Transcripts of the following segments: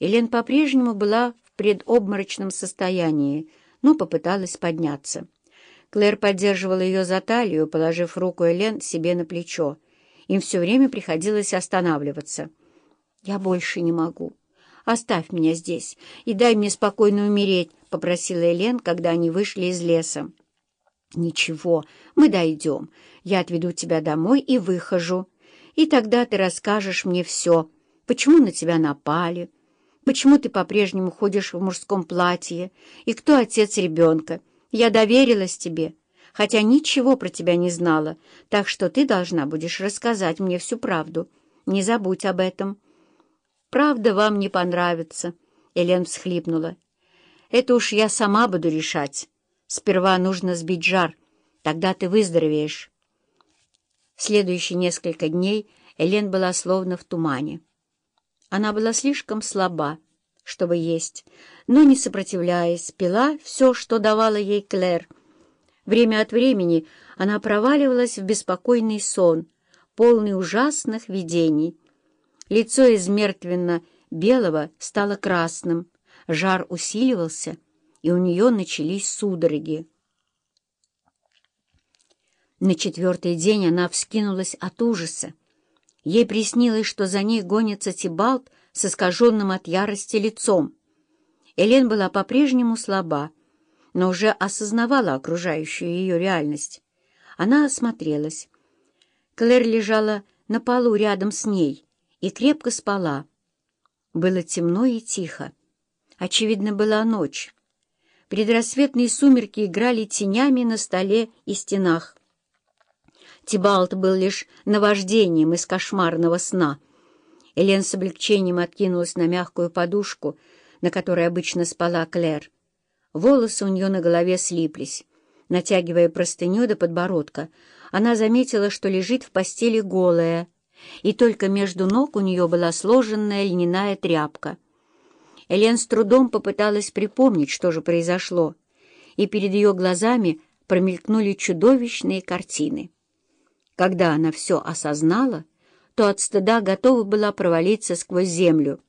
Элен по-прежнему была в предобморочном состоянии, но попыталась подняться. Клэр поддерживала ее за талию, положив руку Элен себе на плечо. Им все время приходилось останавливаться. «Я больше не могу. Оставь меня здесь и дай мне спокойно умереть», — попросила Элен, когда они вышли из леса. «Ничего, мы дойдем. Я отведу тебя домой и выхожу. И тогда ты расскажешь мне все. Почему на тебя напали?» Почему ты по-прежнему ходишь в мужском платье? И кто отец ребенка? Я доверилась тебе, хотя ничего про тебя не знала, так что ты должна будешь рассказать мне всю правду. Не забудь об этом». «Правда вам не понравится», — Элен всхлипнула. «Это уж я сама буду решать. Сперва нужно сбить жар, тогда ты выздоровеешь». Следующие несколько дней Элен была словно в тумане. Она была слишком слаба, чтобы есть, но, не сопротивляясь, пила все, что давала ей Клэр. Время от времени она проваливалась в беспокойный сон, полный ужасных видений. Лицо из мертвенно-белого стало красным, жар усиливался, и у нее начались судороги. На четвертый день она вскинулась от ужаса. Ей приснилось, что за ней гонится Тибалт с искаженным от ярости лицом. Элен была по-прежнему слаба, но уже осознавала окружающую ее реальность. Она осмотрелась. Клэр лежала на полу рядом с ней и крепко спала. Было темно и тихо. Очевидно, была ночь. Предрассветные сумерки играли тенями на столе и стенах. Тибалт был лишь наваждением из кошмарного сна. Элен с облегчением откинулась на мягкую подушку, на которой обычно спала Клэр. Волосы у нее на голове слиплись. Натягивая простыню до подбородка, она заметила, что лежит в постели голая, и только между ног у нее была сложенная льняная тряпка. Элен с трудом попыталась припомнить, что же произошло, и перед ее глазами промелькнули чудовищные картины. Когда она все осознала, то от стыда готова была провалиться сквозь землю.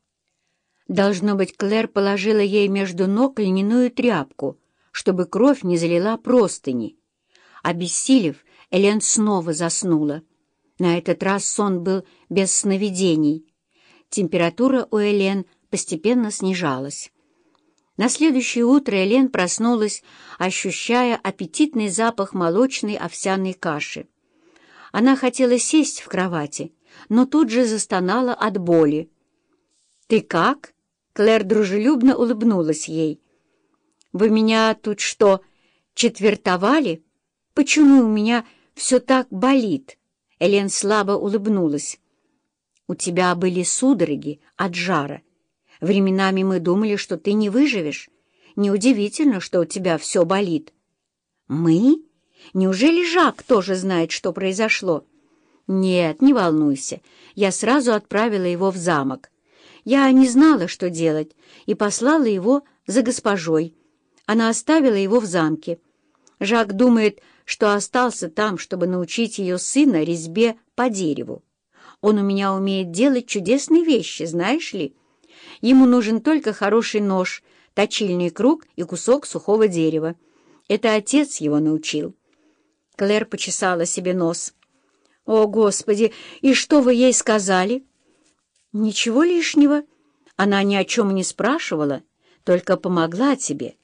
Должно быть, Клэр положила ей между ног льняную тряпку, чтобы кровь не залила простыни. Обессилев, Элен снова заснула. На этот раз сон был без сновидений. Температура у Элен постепенно снижалась. На следующее утро Элен проснулась, ощущая аппетитный запах молочной овсяной каши. Она хотела сесть в кровати, но тут же застонала от боли. «Ты как?» — Клэр дружелюбно улыбнулась ей. «Вы меня тут что, четвертовали? Почему у меня все так болит?» Элен слабо улыбнулась. «У тебя были судороги от жара. Временами мы думали, что ты не выживешь. Неудивительно, что у тебя все болит». «Мы?» Неужели Жак тоже знает, что произошло? Нет, не волнуйся. Я сразу отправила его в замок. Я не знала, что делать, и послала его за госпожой. Она оставила его в замке. Жак думает, что остался там, чтобы научить ее сына резьбе по дереву. Он у меня умеет делать чудесные вещи, знаешь ли? Ему нужен только хороший нож, точильный круг и кусок сухого дерева. Это отец его научил. Клэр почесала себе нос. «О, Господи! И что вы ей сказали?» «Ничего лишнего. Она ни о чем не спрашивала, только помогла тебе.